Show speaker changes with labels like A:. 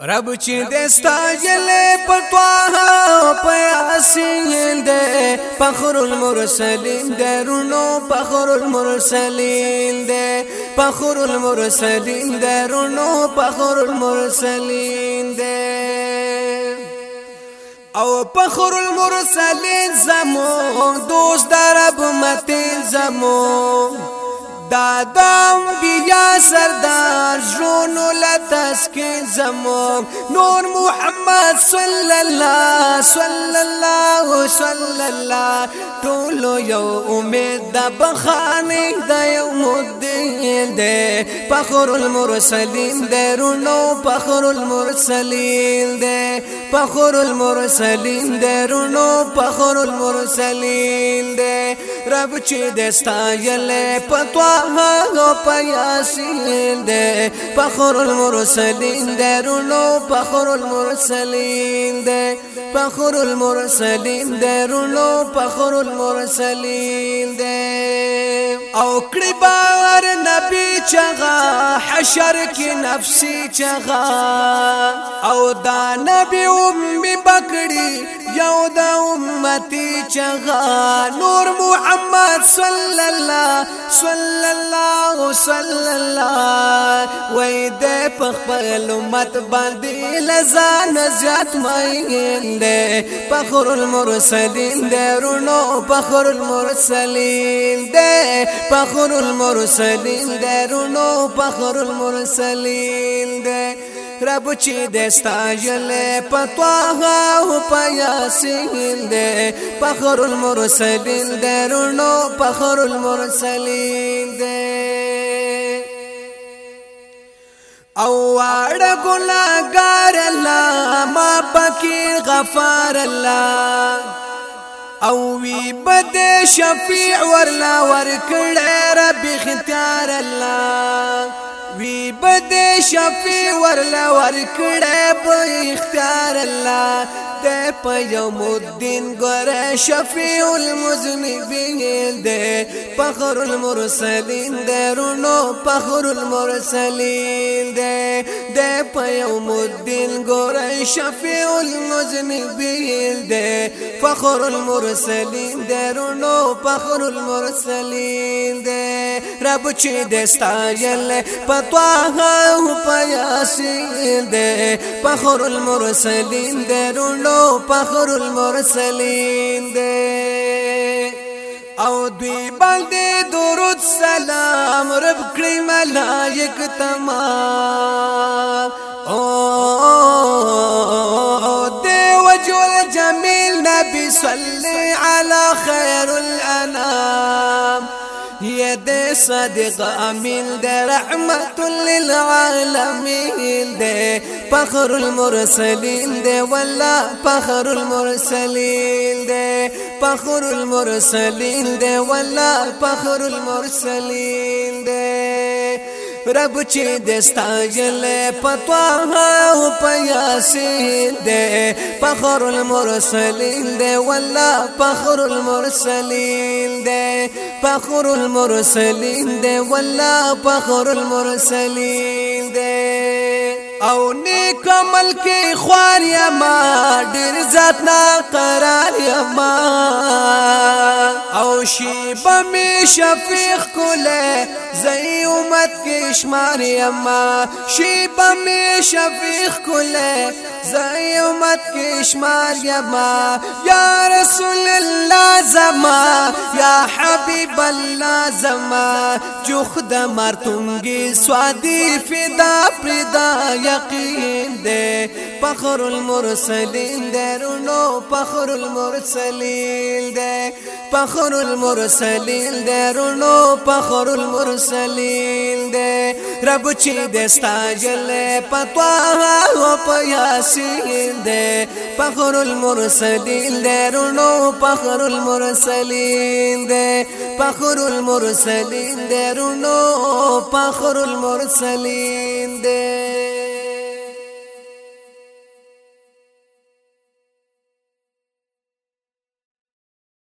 A: رب چې دستا جلې پتوا پیاسین دې فخر المرسلین دې رونو فخر المرسلین دې فخر المرسلین دې رونو فخر المرسلین دې او فخر المرسلین زمو دوست درب متین زمو دادم بیا سردا تسکین زمو نور محمد صلی الله صلی الله صلی الله ټول یو امید د بخانه د یو مدین ده فخر المرسلین ده رونو فخر المرسلین ده فخر المرسلین ده رونو فخر المرسلین ده رب چې د استایل پتوا هغه پیاسین ده فخر المرسلین المرسلین درونو فخر المرسلین ده فخر المرسلین درونو فخر المرسلین ده او کړي بار نبی چغا حشر کې نفسي چغا او دا نبی امي بکړي یو د امتی چغا نور صلى الله صلى الله صلى الله ويدى دې په خپل امت باندې لزان زیات مایند فخر المرسلين دې رونو فخر المرسلين دې فخر المرسلين دې رونو فخر المرسلين دې رب چې دستا جل پتواها او پیاسین دې فخر المرسلین دې رونو فخر المرسلین دې او واړ ګلګار الله ما پکې غفار الله او وی بد شفیع ورلا ورکړ رب اختیار الله وی بده شفی ورلا ور کړه په اختیار الله د پیوم الدین ګره شفیع المذنبین د فخر المرسلین د رونو فخر المرسلین د د پیوم الدین ګره شفیع المذنبین د فخر المرسلین د رونو فخر المرسلین د رب چې د ستایل په طه پیاسین دے فخر المرسلین دے رونو فخر المرسلین دے او دوی باندې درود سلام رب کړی ملائک تمام او دی وجه الجميل نبی صلی علی خیر الانام دي صديق أميل دي رحمة للعالمين دي فخر المرسلين دي ولا فخر المرسلين دي فخر المرسلين دي ولا فخر المرسلين دي رب چې دستاجل پتوا او پیاسین دې فخر المرسلین دې والله فخر المرسلین دې فخر المرسلین دې والله فخر المرسلین دې او نیک عمل کې خوار یا ما ډیر ذات نا قرار یا ما شي بمي شفیق کله زي امت كيش مريم شي بمي بمی شفیق زي زئی امت کی شمار یما رسول الله زما يا حبيب الله زما جو خدمر تونگی سوادی فدا پردا یقین دی فخر المرسلین دی رونو فخر المرسلین دی فخر المرسلین دی رونو فخر المرسلین دی رب چې د استاجل پتوا او پیاسین دی فخر المرسلین دی رونو فخر المرسلین دی فخر المرسلین دی رونو فخر المرسلین دی